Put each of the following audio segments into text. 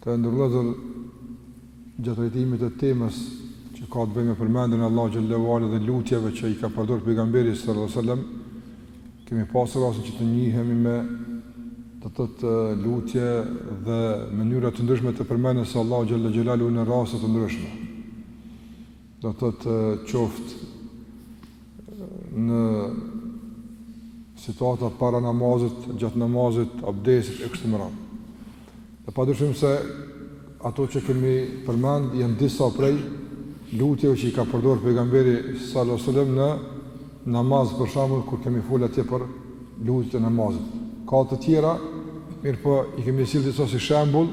Të nderuar vëllezër gjatë trajtimit të temës që ka të bëjë me përmendjen e Allahu xhelle ue ala dhe lutjeve që i ka përdor pejgamberi sallallahu alajhi wasallam, kemi pasur rastin që të njihemi me do të thotë lutje dhe mënyra të ndryshme të përmendjes së Allahu xhelle xhelaluhu në raste të ndryshme. do të thotë qoftë në situata para namazit, gjatë namazit, abdesit e kështu me radhë. Dhe padyshim se ato që kemi përmend janë disa prej lutjeve që i ka përdor pejgamberi sallallahu alajhi wasallam në Namaz për shembull kur kemi fol atje për lutjet e namazit, ka të tjera, mirëpo i kemi sjell disa si shembull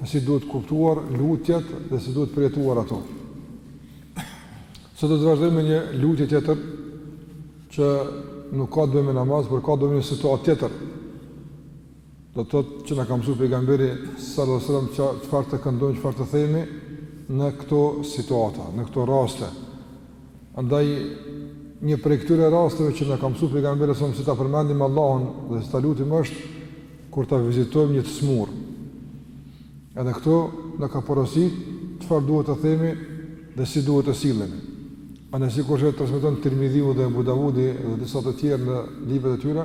se si duhet kuptuar lutjet dhe si duhet përjetuar ato. Sot do të vazhdojmë me një lutje tjetër që nuk ka të bëjë me namaz, por ka të bëjë me një situatë tjetër. Do të thotë që na ka mësuar pejgamberi sallallahu alajhi wasallam çfarë të këndojmë, çfarë të themi në këto situata, në këto raste. Andaj një prej këtyre rasteve që na ka mësuar pejgamberi sallallahu alajhi wasallam si ta përmendim Allahun dhe si ta lutim është kur ta vizitojmë një të smur. Edhe këtu na ka porosit çfarë duhet të themi dhe si duhet të sillemi. Andaj sikurse transmeton Tirmidhiu dhe Ebu Davudi dhe disa të tjerë në librat e tyre,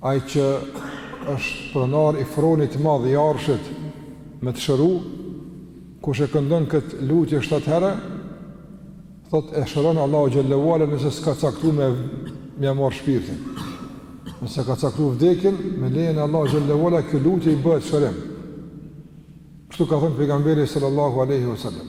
Ai që është pronar i Fronit të Madh i Arshit me të shëru, kush e këndon këtë lutje shtatë herë, thotë e shëron Allahu xhelle ue ala nëse s'ka caktu me ja marr shpirtin. Nëse s'ka caktu vdekjen, me lejen e Allahu xhelle ue ala kjo lutje i bëhet shërim. Kështu ka thënë pejgamberi sallallahu alaihi wasallam.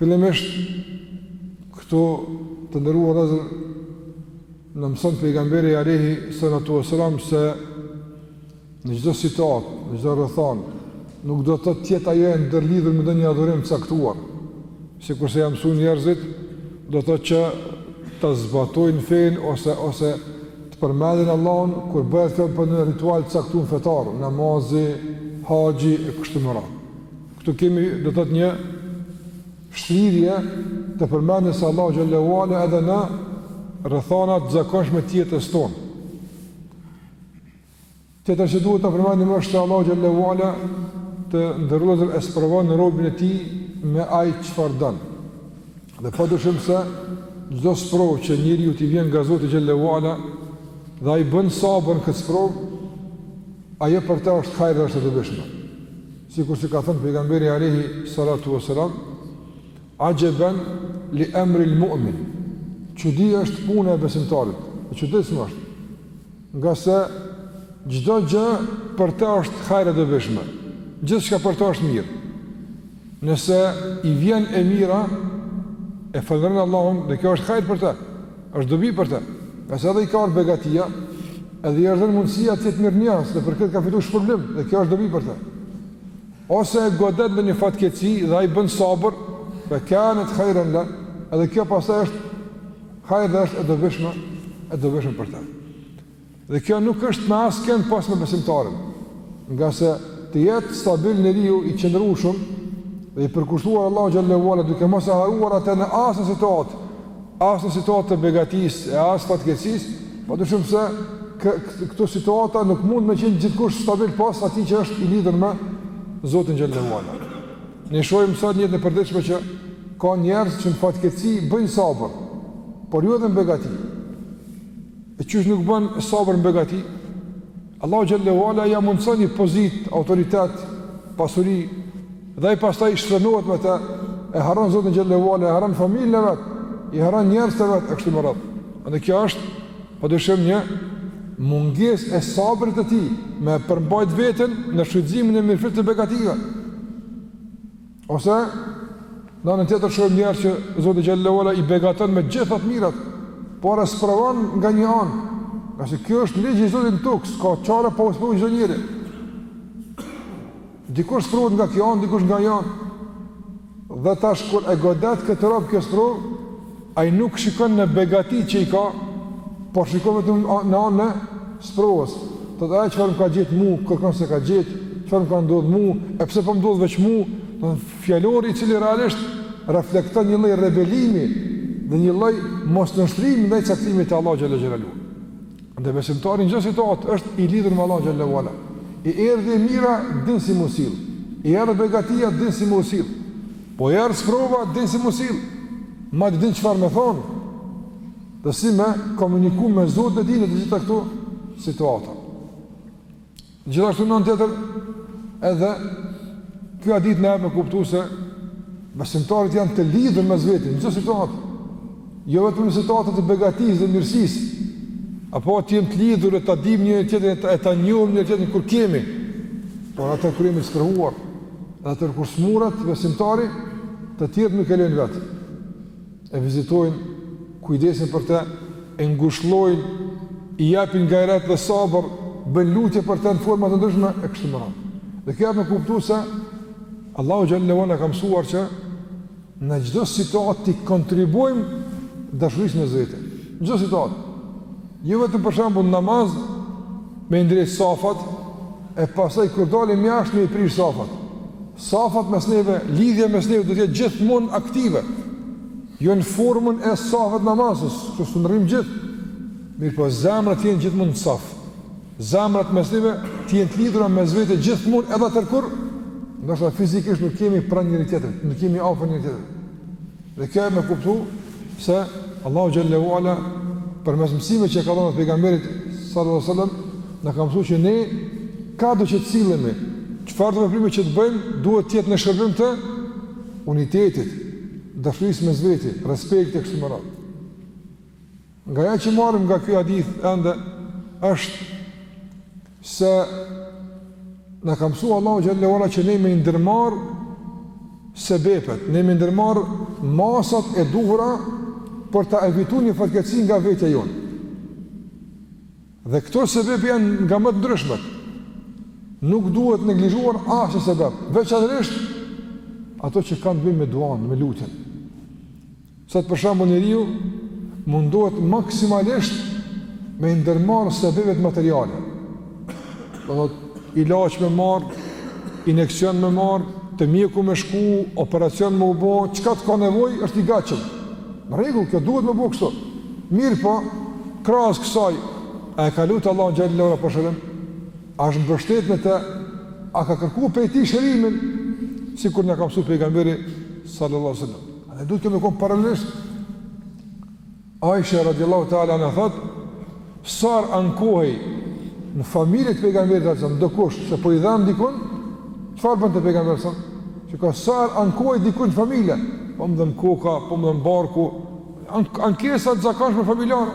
Fillimisht këtu të nderuar vëllezër na mëson pejgamberi alejhi salatu wasalam se në çdo situatë, në çdo rrethanë, nuk do të thotë të jetë ajo e ndërlidhur me ndonjë adhurim të caktuar. Sikurse janë mësu njerëzit, do të thotë që ta zbatojnë fenë ose ose të përmendin Allahun kur bëhet fjalë për një ritual të caktuar fetar, namazi, haxhi e kështu me radhë. Këtu kemi do të thotë një shtrirje të përmendjes së Allahu xhelle ue ala edhe në rrethana të zakonshme të jetës tonë. Tjetër që duhet të përmendim është se Allahu xhelle ue ala të nderuar vëllezër e sprovon robin e tij me ai çfarë don. Dhe padyshim se çdo sprovë që njeriut i vjen nga Zoti xhelle ue ala dhe ai bën sabër në këtë sprovë, ajo për të është hajr dhe është e dobishme. Sikur si ka thënë pejgamberi alejhi salatu wassalam, Axheben li emri l'mu'min, çudi është puna e besimtarit, e çuditshme është, ngase çdo gjë për të është hajr e dobishme, gjithçka për të është mirë, nëse i vjen e mira, e falënderon Allahun dhe kjo është hajr për të, Është dobi për të. Ngase edhe i ka ardh begatia, edhe i është dhënë mundësia të jetë mirënjohës, dhe për këtë ka fitu shpërblim, dhe kjo është dobi për të. Ose e godet ndonjë fatkeqësi dhe ai bën sabër, fe kane hajren leh, edhe kjo pastaj është hajr dhe është e dobishme, e dobishme për të. Dhe kjo nuk është me askënd pos me besimtarin, ngase të jetë stabil njeriu i qëndrueshëm dhe i përkushtuar Allahut xhallahu ala duke mos e harruar atë në asnjë situatë, as në situatë të begatisë e as fatkeqësisë, padyshim se këto situata nuk mund me qenë gjithkush stabil pos atij që është i lidhur me Zotin xhallahu ala. Ne shohim sot në jetën e përditshme që ka njerëz që në fatkeqësi bëjnë sabër, por jo edhe në begati. E qysh nuk bën sabër në begati, Allahu xhallahu ala ia mundson një pozitë, autoritet, pasuri dhe ai pastaj shfrenohet me të, e harron Zotin xhallahu ala, e harron familjen e vet, i harron njerëzit e vet e kështu me radhë. Andaj kjo është padyshim një mungesë e sabrit të tij me përmbajt veten në shfrytëzimin e mirëfilltë të begative. Ose, në anën tjetër shumë njerëz që Zoti xhallahu ala i begaton me gjith të mirat, por e sprovon nga një anë, ngase kjo është ligji i Zotit në tokë, s'ka çare pa u sprovu çdo njeri. Dikush sprovohet nga kjo anë, dikush nga ajo anë. Dhe tash, kur e godet këtë rob kjo sprovë, Ai nuk shikon në begatitë që i ka, por shikon vetëm në anën e sprovës. Thotë ai çfarë më ka gjetë mu, kërkon s'e ka gjetë, çfarë më ka ndodh mu, e pse po më ndodh veç mu, pra një fjalor i cili realisht reflekton një lloj rebelimi dhe një lloj mosnënshtrimi ndaj caktimit të Allahut xhelle xhelaluhu. Dhe besimtari në çdo situatë është i lidhur me Allahu xhallahu ala. I erdhi e mira, din si m'u sill. I erdhi begatia, din si m'u sill. Po i erdhi sprova, din si m'u sill. Madje din çfarë me thonë. Dhe si më komuniku me Zotin e tij në të gjitha këto situata. Gjithashtu në anën tjetër, edhe ky hadith na jep me kuptu se besimtarët janë të lidhur mes veti, në çdo situatë, jo vetëm në situatat e begatisë dhe mirësisë, apo të jemi të lidhur e ta dimë njëri-tjetrin, e ta njohim njëri-tjetrin kur kemi, por atëherë kur jemi të sprovuar, dhe atëherë kur smuret, besimtari, të tjerët nuk e lojnë vetë. e vizitojnë, kujdesen për të, e ngushllojnë, i japin gajret dhe sabër, bëjnë lutje për të në format e ndryshme, e kështu me radhë. Dhe kjo jep me kuptu se Allahu xhelle ue ala na ka mësuar që në çdo situatë t'i kontribuojmë dashurisë mes vete. Në çdo situatë. Jo vetëm për shembull në namaz me i ndrejtë safat e pastaj kur dalim jashtë me i prish safat. Safat mes neve, lidhja mes neve duhet të jetë gjithmonë aktive. Jo në formën e safit të namazit, që s'mun rrimë gjithë. Mirëpo zemrat të jenë gjithmonë në saf. Zemrat mes neve të jenë të lidhura mes vete gjithmonë edhe atëherë kur ndoshta fizikisht nuk jemi pranë njëri-tjetrit, nuk jemi afër njëri-tjetrit. Dhe kjo jep me kuptu se Allahu xhelle ue ala përmes mësimeve që ia ka dhënë pejgamberit sallallahu alejhi ue sallam na ka mësu që ne kado që të sillemi çfarëdo veprimi që të bëjmë duhet të jetë në shërbim të unitetit dashurisë mes veti, respektit e kështu me radhë Nga ajo që marrim nga ky hadith ende është se na ka mësu Allahu xhelle ue ala që ne me ndërmarr sebepet, ne me ndërmarr masat e duhura për ta evitu një fatkeqësi nga vetja jonë. Dhe këto sebepe janë nga më të ndryshmet. Nuk duhet neglizhuar asnjë sebep, veçanërisht ato që kanë të bëjnë me duan, me lutjen. Sot për shembull njeriu mundohet maksimalisht me i ndërmarrë sebepet materiale. Do të thotë ilaç me marr, injeksion me marr, te mjeku me shku, operacion me u bo, çka të ka nevojë është i gatshëm. Në rregull, kjo duhet me bo kështu. Mirëpo, krahas kësaj, a e ka lutë Allahun xhelle ue ala për shërim? A është mbështet në të, a ka kërku prej tij shërimin, sikur na ka mësu pejgamberi, sallallahu sallam. A ne duhet kjo me konë paralelisht? Aisha radiallahu ta'ala anha thotë, sa herë ankohej në familje të pejgamberit alejhi selam, dikush se po i dhemb dikun, çfarë bënte pejgamberi alejhi selam? Çka, sa herë ankohej dikun në familje, po më dhemb koka, po më dhemb barku, ankesa të zakonshme familjare.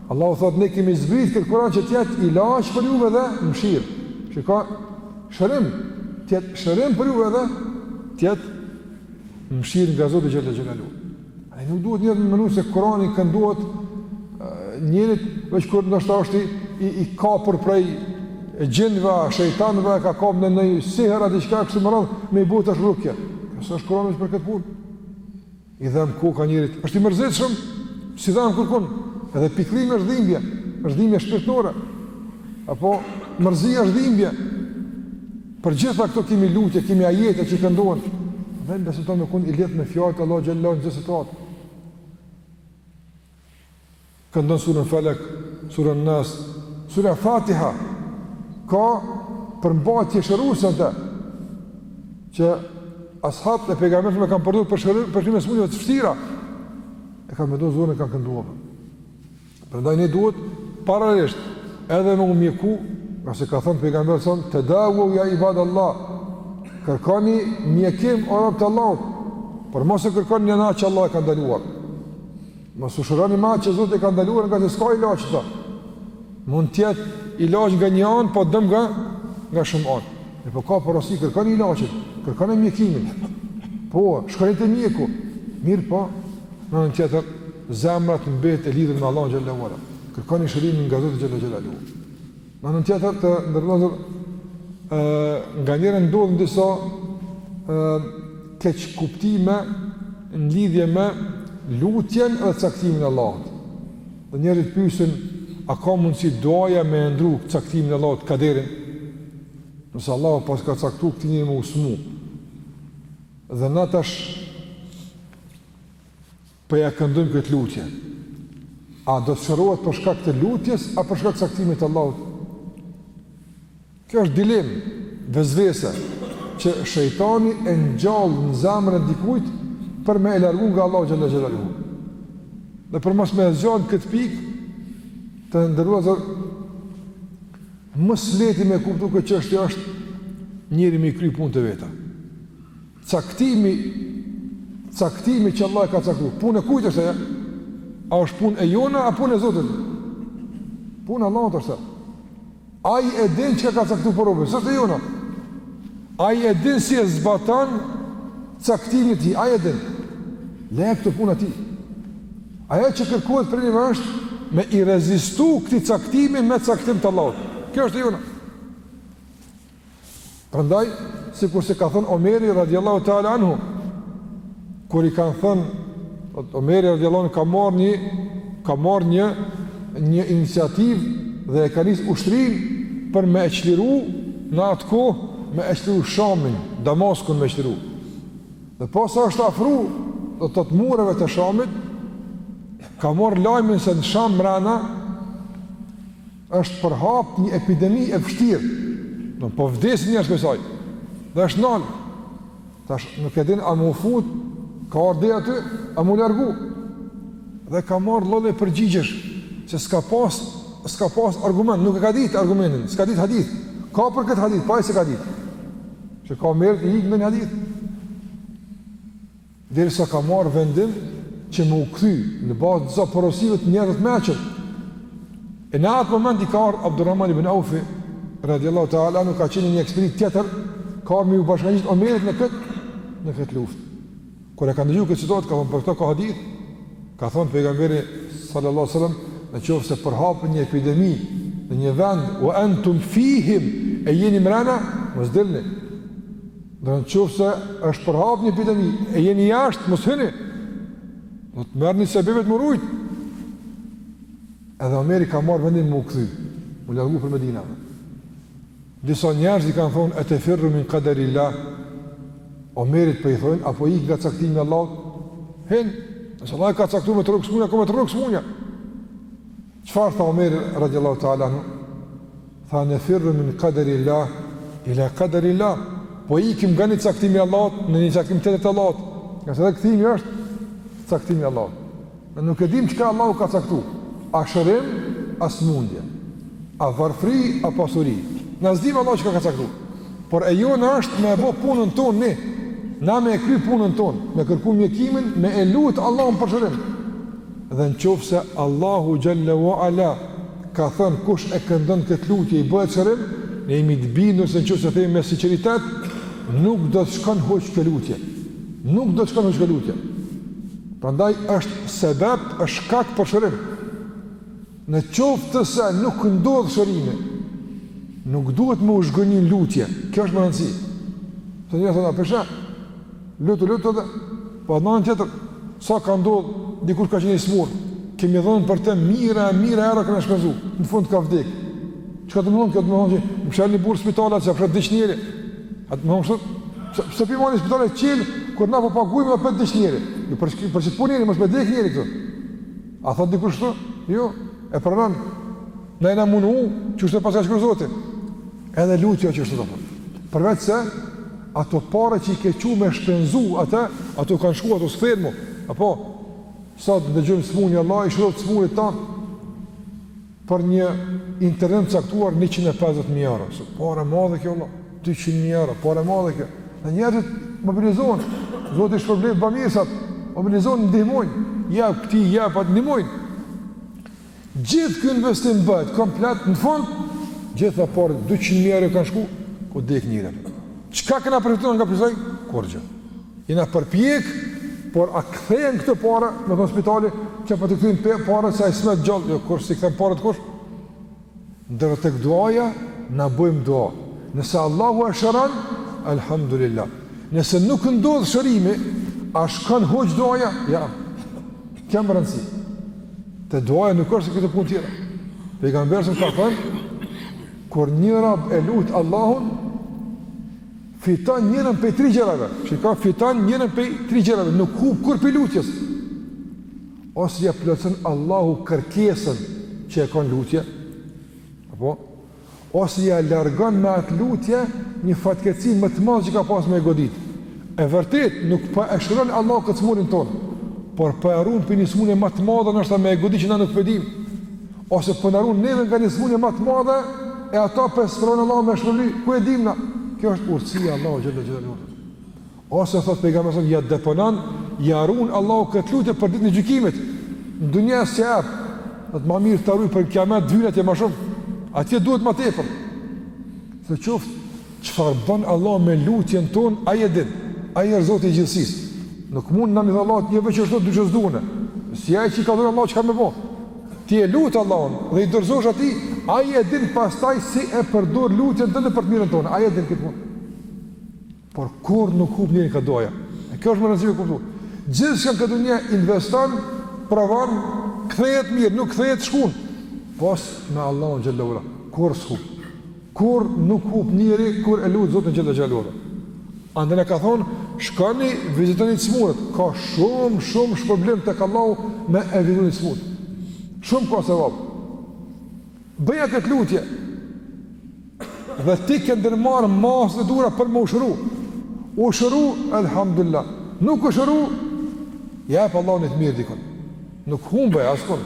Allahu thotë ne kemi zbrit këtë Kur'an që të jetë ilaç për juve dhe mëshirë. Çka, shërim, të jetë shërim për juve dhe të jetë mëshirë nga Zoti xhelle xhelaluhu. E nuk duhet njeri me menu se Kurani i këndohet njerit veç kur ndoshta është i i, i kapur prej xhinëve, shejtanëve e ka kap ndonjë sihër a diçka kështu me radhë, me i bo tash rukje. S'është Kurani veç për këtë punë. I dhemb koka njeriut, është i mërzitshëm, s'i dhemb kërkun, edhe pikëllimi është dhimbje, është dhimbje shpirtnore, apo mërzi është dhimbje, për të gjitha këto kemi lutje, kemi ajete që i këndohen, dhe ne besojmë ta me kanë i lehtë me fjalë të Allahut gjallon gjithë situatë. Këndon surën Felek, surën Nas, surën Fatiha ka përmbajtje shëruese në të, që as'habët e pejgamberit e kanë përdorur për shërim për shërim të sëmundjeve të vështira. E kanë mendu suren kanë kënduar. Prandaj ne duhet paralelisht edhe me u mjeku, ngase ka thënë pejgamberi s.a.s. tedavu ja ibadallah. Kërkoni mjekim o robtë e Allahut, por mos e kërkoni në atë që Allahu e ka ndaluar. Mos u shëroni me atë që Zoti e ka ndaluar ngase s'ka ilaç aty. Mund të jetë ilaç nga një anë, po dëm nga shumë anë. Ne po na ka porosit kërkoni ilaçin, kërkoni mjekimin. Po, shkoni te mjeku. Mirëpo, në anën tjetër zemra të mbetet e lidhur me Allahun xhel-le ue ala. Kërkoni shërimin nga Zoti xhel-le xhelaluhu. Në anën tjetër të nderuar, nganjëherë ndodhin disa keqkuptime në lidhje me lutjen dhe caktimin e Allahut. Dhe njerëzit pyesin, a ka mundësi duaja me e ndrru caktimin e Allahut kaderin? Nëse Allahu paska caktu këtij njeri me u smu. Dhe na tash Po ia këndojmë këtë lutje. A do të shërohet për shkak të lutjes apo për shkak të caktimit të Allahut? Kjo është dilemë, vesvese që shejtani e ngjall në zemrën e dikujt për me e largu nga Allahu xhel-le xhelaluhu. Dhe për mos me e zgjat këtë pikë të nderuar, ma së lehti me kuptu këtë çështje është njeri me i kry punët e veta. Caktimi, caktimi që Allahu e ka caktu, punë e kujt është ajo, a është punë e jona, a punë e Zotit? Punë e Allahut është ajo. Ai e din çka ka caktu për robin, s'është e jona. Ai e din si e zbaton caktimin e tij, ai e din. Lëja këtë punë atij. Ajo që kërkohet prej neve është me i rezistu këtij caktimi me caktim të Allahut. Kjo është e jona. Prandaj, sikurse ka thënë Omeri radiallahu ta'ala anhu, kur i kanë thënë, Omeri radiallahu anhu ka marrë një, ka marrë një, një iniciativë dhe e ka nis ushtrinë për me e çliru në atë kohë, me e çliru Shamin, Damaskun me e çliru. Dhe posa është afru, do të thotë mureve të Shamit, ka marrë lajmin se në Sham mrena, Është përhap një epidemi e vështirë, në po vdesin njerëz prej saj, dhe është nal, tash nuk e din a me u fut, ka ardh deri aty, a me u largu, dhe ka marrë lloj-lloj përgjigjesh, se s'ka pas, s'ka pas argument, nuk e ka ditë argumentin, s'ka ditë hadith, ka për këtë hadith, po ai s'e ka ditë, që ka mërë të ikë në një hadith, Derisa ka marrë vendim që me u kthy në bazë disa porosive të njerëzve të meçëm. E në atë moment i ka ardhur Abdulrahman ibn Auf radiallahu ta'ala anhu ka qenë në një ekspeditë tjetër, ka ardh me iu bashkangjit Omerit në këtë, në këtë luftë. Kur e ka ndëgju këtë situatë, ka thonë për këto ka hadith, ka thonë Pejgamberi sallallahu sallam, në qoftë se përhapet një epidemi në një vend, ue entum fihim e jeni mrena, mos dilni. Në qoftë se është përhap një epidemi, e jeni jashtë, mos hyni, do të merrni sebebet me u rujt. Edhe Omeri ka marrë vendim me u kthy, me u largu për Medina. Disa njerëz i kanë thonë, e tefirru min kaderillah, Omerit po i thonë, a po ik nga caktimi i Allahut, hin, nëse Allahu ka caktu me të rrok smunja, ka me të rrok smunja. Çfarë tha Omeri radijallahu ta'ala anhu? Tha nefirru min kaderillah, ila kaderillah, po ikim nga një caktim i Allahut në një caktim tjetër të Allahut, ngase edhe kthimi është caktim i Allahut. Na nuk e dimë çka Allahu ka caktu, a shërim, a smundje, a varfri, a pasuri, na s'dimë Allahu çka ka caktu, por e jona është me e bo punën tonë ne, na me e kry punën tonë, me kërku mjekimin, me e lut Allahun për shërim, Dhe në qoftë se Allahu xhalla ua ala ka thënë kush e këndon këtë lutje i bëhet shërim, ne jemi të bindur se në qoftë se themi me sinqeritet, nuk do të shkon huq kjo lutje. Nuk do të shkon huq kjo lutje. Prandaj është sebep, është shkak për shërim. Në qoftë se nuk ndodh shërimi, nuk duhet me u zhgënjy në lutje, kjo është me rëndësi. Të një thëta, përshe, lutë, lutë, dhe, po në anën tjetër, sa ka ndodhë, dikush ka qenë i smurë, kemi dhënë për të mija, mija euro kena shpenzu, në fund ka vdekë. Çka të më thonë, ka të më thonë që më shërë në burg spitalet, që a fërë vdiq njeri, a të më thonë shërë, Pse pse p'i mani spitalet çel kur na po paguajmë po vdiq njeri. Ju për për çfarë punoni, mos me dek njeri këtu. A thot dikush kështu? Jo, e pranon. Na jena mundu, kështu e paska shkru Zoti. Edhe lutja që është të thot. Përveç se, ato pare që i ke çu me shpenzu atë, ato kanë shku, ato s'kthehen mo. Apo, sa ndëgjojmë smunj, Allahu i shëroftë smunit tanë. Për një intervenim t'caktuar njëqind e pesëdhjetë mijë euro, se pare e madhe kjo vëlla, dyqind mijë euro, pare e madhe kjo. Dhe njerëzit mobilizohen, Zoti i shpërbleftë bamirësat, mobilizohen, ndihmojnë, jap këtij, japin, ndihmojnë. Gjithë ky investim bëhet komplet në fund, gjithë ato pare 200 mijë euro kanë shku, ka dek njeri. Çka kena përfituar nga prej saj? Kurgja. Jena përpjek, por a kthehen këto para, a thonë spitali, që po t'i kthejmë paret se ai s'met gjallë, jo kurrë s'i kthen paret kush. Ndërsa te duaja na bëjmë dua. Nëse Allahu e shëron, alhamdulillah. Nëse nuk ndodh shërimi, a shkon huq duaja? Ja. Kjo ka rëndësi. Te duaja nuk është si këto punë tjera. Pejgamberi ka thënë kur një rob e lut Allahun, Fiton njërën pej tri gjërave. Shiko, fiton njërën pej tri gjërave. Nuk hup kurrë pej lutjes. Ose ja plotëson Allahu kërkesën që e ka n'lutje. Apo? Ose ja largon me atë lutje një fatkeqësi më të madhe që ka pas me e godit. E vërtet, nuk po e shëron Allahu këtë t'smurin tonë. Por po e run pej një smunje ma të madhe ndoshta me e godit që na nuk pe dim. Po Ose po na ruan neve nga një smunje më të madhe e ata pe sprovon Allahu me shpërbly, ku e dimë na? Kjo është urtësia e Allahut xhelle xhelaluhu. Ose thot pejgamberi sa ja deponon, ja ruan Allahu këtë lutje për ditën e gjykimit. Në dunja s'e jep, thot ma mirë ta ruaj për kiamet t'vyn atje ma shumë. Atje duhet më tepër. Në qoftë Çfarë bën Allahu me lutjen tonë, Ai e din. Ai është Zoti i gjithësisë. Nuk mund na me i thënë Allahut une veç qashtu du, s'du ndryshe. Si ai që i thotë Allahut çka me bë? Ti e lut Allahun dhe i dorëzosh atij, ai e din pastaj si e përdor lutjen tonë për të mirën tonë. Ai e din këtë punë. Por kurrë nuk humb njeri te duaja. E kjo është me rëndësi me kuptu. Gjithçka ku do investon, provon, kthehet mirë, nuk kthehet shkon. Pos me Allahun xhelle ue ala. Kurrë s'humb. Kurr nuk hup njeri kur e lut Zotin Xhella Xhelalu. Andaj na ka thonë, shkoni vizitoni t'smurët, ka shumë shumë shpërblim tek Allahu me e vizitu një t'smurë. Shumë ka sevap. Bëja këtë lutje. Dhe ti ke ndërmarr masat e duhura për me u shëru. U shëru, elhamdulillah. Nuk u shëru, ja jep Allahu një të mirë dikun. Nuk humbe askun.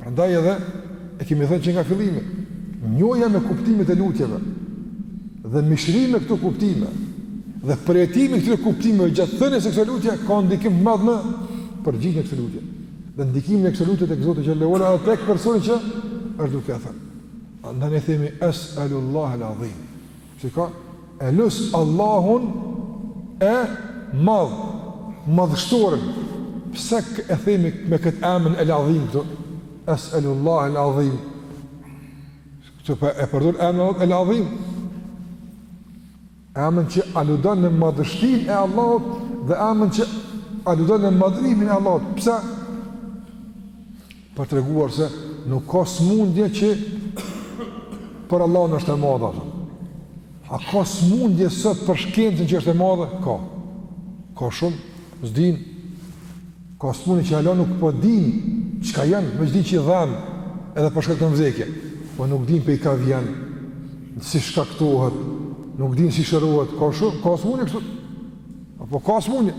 Prandaj edhe e kemi thënë që nga fillimi, njohja me kuptimet e lutjeve dhe mishërimi me këto kuptime dhe përjetimi i këtyre kuptimeve gjatë thënies së kësaj lutje ka ndikim të madh në përgjigjen e kësaj lutje. Dhe ndikimin e kësaj lutje tek Zoti xhelle ue ala edhe tek personi që është duke e thënë. Andaj ne themi es'elullahel adhim. Shiko, e lus Allahun e madh, madhështorin, pse e themi me këtë emrin El Adhim këtu, Es'elullah El Adhim, këtu pse e përdor emrin El Adhim, emrin që aludon në madhështin e Allahut dhe emrin që aludon në madhërimin e Allahut, pse? Për të treguar se nuk ka smundje që për Allahun është e madhe. A ka smundje sot për shkencën që është e madhe? Ka. Ka shumë, s'dimë. Ka smundje që hala nuk po dinë çka janë, me i diagnostiku s'dinë edhe po shkaktojnë vdekje. Po nuk din prej ka vjen, si shkaktohet, nuk din si shërohet, ka shumë, ka smundje kështu. Apo ka smundje.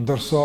Ndërsa,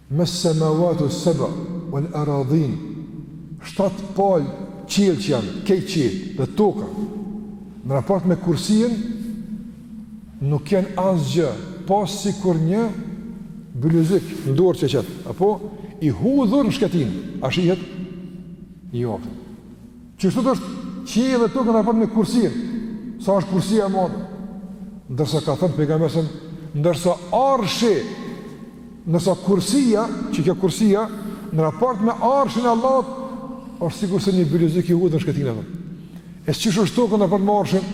Me semawatu as-sab' wal aradhin, shtatë palë qiell që janë, krejt qiell, dhe toka, në raport me Kursijin, nuk janë asgjë, po sikur një bylyzik në dorë që e qet, apo, i hudhur në shkretinë, a shihet? Jo. Qështu është qielli edhe toka në raport me kursinë, sa është kursia e madhe. Ndërsa ka thënë pejgamberi, ndërsa arshi, ndërsa kursia, që kjo kursia në raport me arshin e Allahut është sikurse një bylyzik i hudhur në shkretinë atë. E çish është tokën në raport me arshin?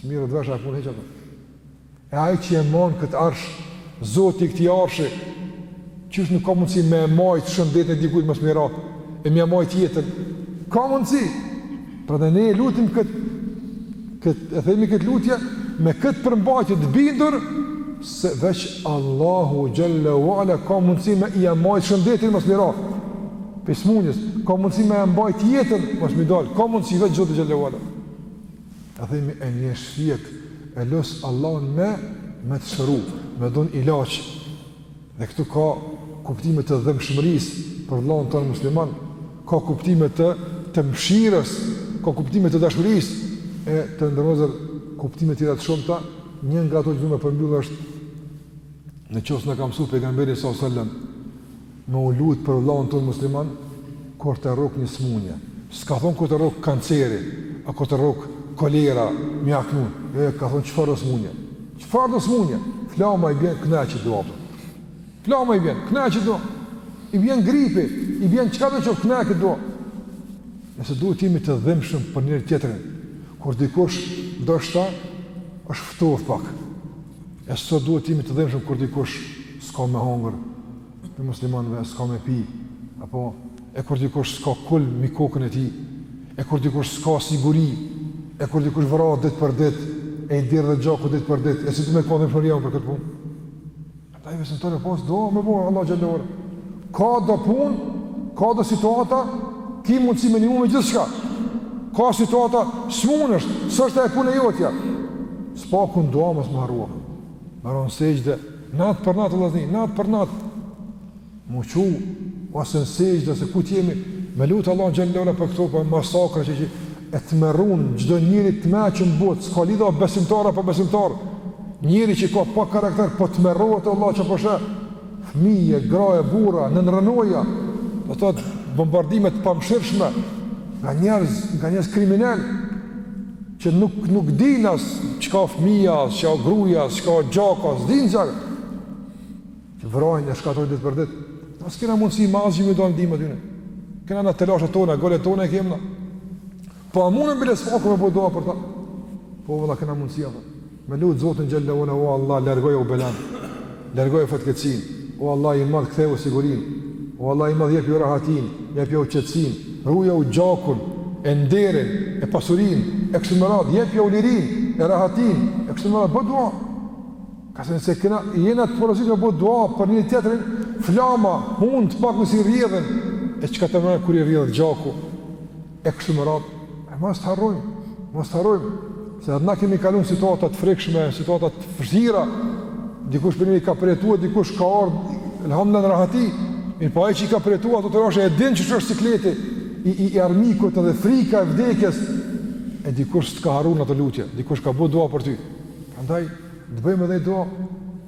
S'mirret vesh apo ne çfarë? E ai që e manë këtë arsh, Zoti i këtij arshi, qysh nuk ka mundësi me ia majtë shëndetin e dikujt mos me i ra, e me ia majtë jetën, ka mundësi, prandaj ne e lutim këtë, këtë, e themi këtë lutje, me këtë përmbajtje të bindur, se veç Allahu xhelle ue ala, ka mundësi me ia majtë shëndetin mos me i ra prej smunjes, ka mundësi me ia mbajtë jetën mos me i dalë, ka mundësi veç Zoti xhelle ue ala. A themi en jeshfijek e lus Allahun me me të shëru, me t'dhan ilaç. Dhe këtu ka kuptime të dhëmshmërisë për vëllain tonë musliman, ka kuptime të mëshirës, ka kuptime të dashmërisë e të ndërnxjerrur kuptime të tjera të shumta, një nga ato që du me përmbyll është në qoftë se na ka mësuar pejgamberi sallallahu alajhi wasallam Me u lut për vëllaun tonë musliman, kur të rrok një smunje. S'ka thonë kur të rrok kanceri, a kur të rrok kolera, me ik nun. Jo, jo, ka thonë çfarëdo smunje. Çfarëdo smunje, flama i bjen, knej këtë dua. Flama i bjen, knej këtë dua. I bjen gripi, i bjen çka do të qoftë knej këtë dua. Nëse duhet të jemi të dhimbshëm për njëri tjetrin, kur dikush ndoshta është ftohur pak. E sa duhet të jemi të dhimbshëm kur dikush s'ka me hongër, të muslimanëve s'ka me pi, apo e kur dikush s'ka kulm mi kokën e tij, e kur dikush s'ka siguri, e kur dikush vrahet ditë për ditë, e i derdhet gjaku ditë për ditë, e si të me kodhe për jam për këtë punë? Ata i vesën të në pos dua me bo, Allah xhalla uala. Ka do punë, ka do situata, ki mundësi me ndihmu me gjithçka. Ka situata, s'mundesh, s'është punë e jotja. Së paku n'dua mos me harru. Me ra n'sexhde, Natë për natë, vëllazni, natë për natë, mu qu, ose në sexhde, ose ku t'jemi, me lutë Allahun xhalla uala për këto, për masakra që që e tmerrun çdo njeri të mençëm në botë, s'ka lidhje a besimtar a pabesimtar, njeri që ka pak karakter, po tmerrohet e Allah ça po sheh, po fmi e gra e burra, nën rrënoja, do të thotë bombardime t'pamshirshme, nga njerëz, nga njerëz kriminel, që nuk nuk dinë as çka o fëmija, as çka o gruja, as çka o gjaku, as dinë çka, që vrajnë e shkatrrojnë ditë për ditë, na s'kena mundësi me asgjë me i dhonë ndihmë atyne, kena na telashet tona, gajlet tona i kemi na, po a mundemi bile së paku me bo dua për ta, po vëlla kena mundësi atë, Me lut Zotin xhella uala o Allah largoje o belanë largoje fatkeqësinë o Allah i madh ktheju sigurinë o Allah i madh jepju rahatinë jepju qetësinë rujau gjakun e nderin e pasurinë e kështu me radhë jepju lirinë e rahatinë e kështu me radhë bë dua ka se nëse na jena të porositun me bë dua për një-tjetrin flama hundët pak nëse i rrjedhin e çka të mëna kur i rrjedh gjaku e kështu me radhë, e mos të harrojmë, mos të harrojmë, se edhe na kemi kalun situata të frikshme, situata të vështira, dikush prej neve i ka përjetu, dikush ka ardhë, elhamdulilah në rahati, mirëpo ai që i ka përjetu ato telashe, e din çka është sikleti, i, i, i armikut edhe frika e vdekjes, e dikush s't'ka harru n'ato lutje, dikush ka bo dua për ty, andaj, Të bëjmë edhe ne dua,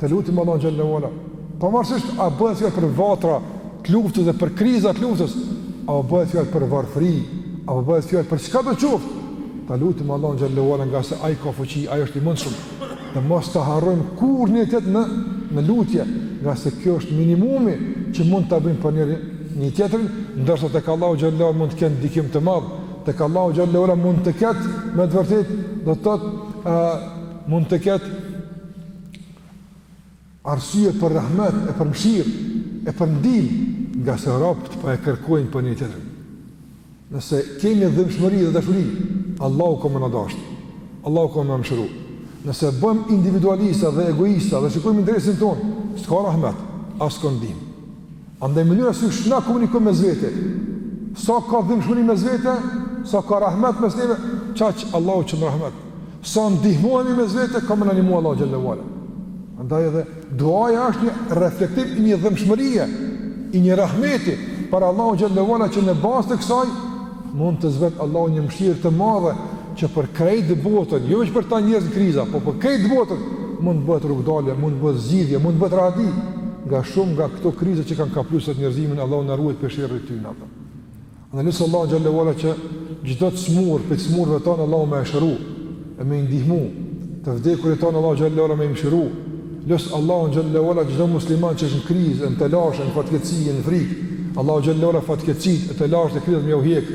të lutim Allahun xhalla uala, pavarësisht a bëhet fjalë për vatra të luftës dhe për kriza të luftës, a bëhet fjalë për varfëri, a bëhet fjalë për çka do të qoftë, ta lutim Allahun xhalla uala ngase ai ka fuqi, ai është i mundshëm. Dhe mos ta harrojmë kurrë një-tjetrin në lutje, ngase kjo është minimumi që mund ta bëjmë për njëri një tjetrin, ndërsa tek Allahu xhalla uala mund të ketë ndikim të madh, tek Allahu xhalla uala mund të ketë me të vërtetë do të thotë Mund të ketë arsye për rahmet e për mëshirë e për ndihmë, ngase robët po e kërkojnë për një-tjetrin. Nëse kemi dhimbshmëri dhe dashuri, Allahu ka me na dashtë. Allahu ka me na mshiru. Nëse bëhemi individualista dhe egoista dhe shikojmë interesin tonë, s'ka rahmet, e s'ka ndihmë. Andaj mënyra qysh na komunikojmë mes vete, sa ka dhimbshmëri mes vete, sa ka rahmet mes neve, qaq Allahu çon rahmet. Sa ndihmohemi mes vete, ka me na ndihmu Allahu xhelle ve ala. Andaj edhe duaja është një reflektim i një dhimbshmërie, i një rahmeti, para Allahut xhelle ve ala që në bazë të kësaj, Mund të zbret Allahu një mëshirë të madhe që për krejt botën, jo veç për ta njerëz në kriza, po për krejt botën mund të bëhet rrugdalje, mund të bëhet zgjidhje, mund të bëhet rahati nga shumë nga këto kriza që kanë kaplu sot njerëzimin, Allahu na ruajt prej sherrit të tyre. E lus Allahun xhelle ve ala që çdo të smur, prej smurve tonë Allahu me e shëru. e me i ndihmu të vdekurit tonë Allahu xhelle ve ala me i mëshiru lus Allahun xhelle ve ala çdo musliman që është në krizë në telashe në fatkeqësi në frikë Allahu xhelle ve ala fatkeqësitë e telashet e krizat me ua hjek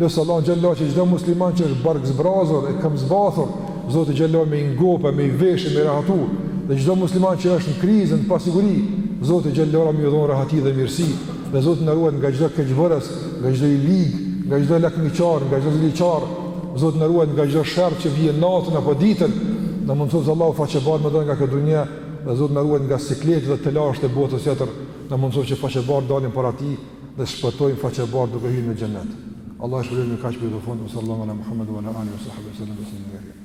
lus Allahun xhelle ve ala çdo musliman që është bark zbrazur e këmbë zbathur Zoti xhelle ve ala me i ngopë me i veshë me i rahatu dhe çdo musliman që është në krizë në pasiguri Zoti xhelle ve ala me i dhon rahati dhe mirësi dhe Zoti na ruajt nga çdo keqbërës nga çdo i lig nga çdo lakmiqar nga çdo ziliqar Zoti na ruajt nga çdo sherr që vjen natën apo ditën, na mundësoftë Allahu faqe bardhë me dalë nga kjo dunja, dhe Zoti na ruajt nga sikletet dhe telashet e botës tjetër, na mundësoftë që faqe bardhë dalim para Tij dhe të shpëtojmë faqe bardhë duke hyrë në xhenet. Allahu ju shpërbleftë me kaq për këtë fund, sallallahu ala Muhammad wa ala alihi wa sahbihi sallam taslimen kethira.